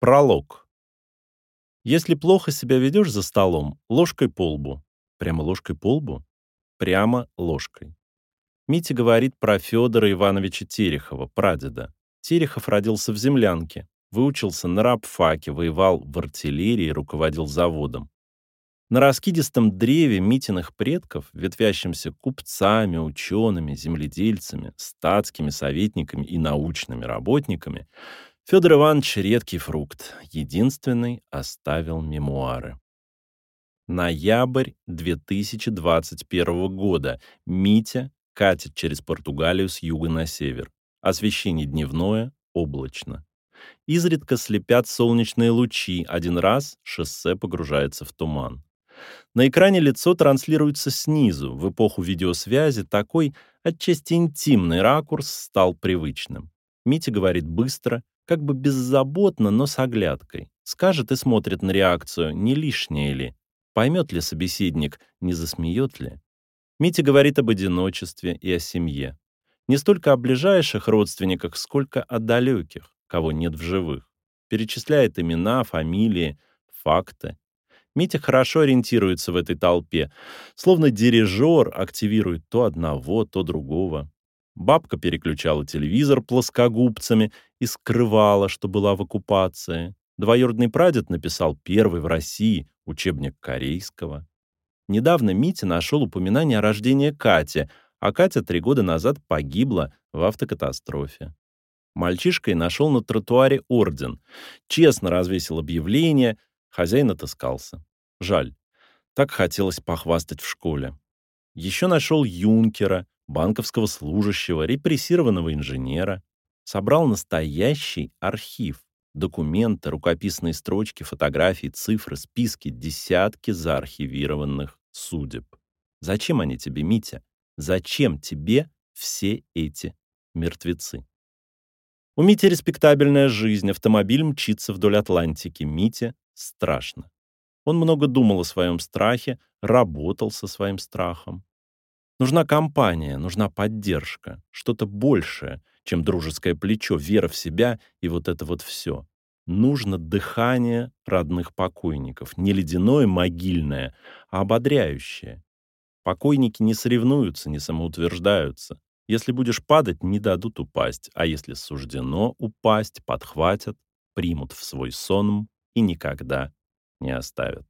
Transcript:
Пролог. Если плохо себя ведешь за столом, ложкой по лбу. Прямо ложкой по лбу? Прямо ложкой. Митя говорит про Федора Ивановича Терехова, прадеда. Терехов родился в землянке, выучился на рабфаке, воевал в артиллерии, руководил заводом. На раскидистом древе Митиных предков, ветвящимся купцами, учеными, земледельцами, статскими советниками и научными работниками, Федор Иванович — редкий фрукт, единственный оставил мемуары. Ноябрь 2021 года. Митя катит через Португалию с юга на север. Освещение дневное, облачно. Изредка слепят солнечные лучи, один раз шоссе погружается в туман. На экране лицо транслируется снизу. В эпоху видеосвязи такой отчасти интимный ракурс стал привычным. Митя говорит быстро, как бы беззаботно, но с оглядкой. Скажет и смотрит на реакцию, не лишнее ли. Поймет ли собеседник, не засмеет ли. Митя говорит об одиночестве и о семье. Не столько о ближайших родственниках, сколько о далеких, кого нет в живых. Перечисляет имена, фамилии, факты. Митя хорошо ориентируется в этой толпе, словно дирижер активирует то одного, то другого. Бабка переключала телевизор плоскогубцами и скрывала, что была в оккупации. Двоюродный прадед написал первый в России учебник корейского. Недавно Митя нашел упоминание о рождении Кати, а Катя три года назад погибла в автокатастрофе. Мальчишка и нашел на тротуаре орден. Честно развесил объявление, хозяин отыскался. Жаль. Так хотелось похвастать в школе. Еще нашел юнкера, банковского служащего, репрессированного инженера. Собрал настоящий архив. Документы, рукописные строчки, фотографии, цифры, списки, десятки заархивированных судеб. Зачем они тебе, Митя? Зачем тебе все эти мертвецы? У Мити респектабельная жизнь, автомобиль мчится вдоль Атлантики. Мите страшно. Он много думал о своем страхе, работал со своим страхом. Нужна компания, нужна поддержка, что-то большее, чем дружеское плечо, вера в себя и вот это вот все. Нужно дыхание родных покойников, не ледяное могильное, а ободряющее. Покойники не соревнуются, не самоутверждаются. Если будешь падать, не дадут упасть, а если суждено упасть, подхватят, примут в свой сон и никогда не оставят.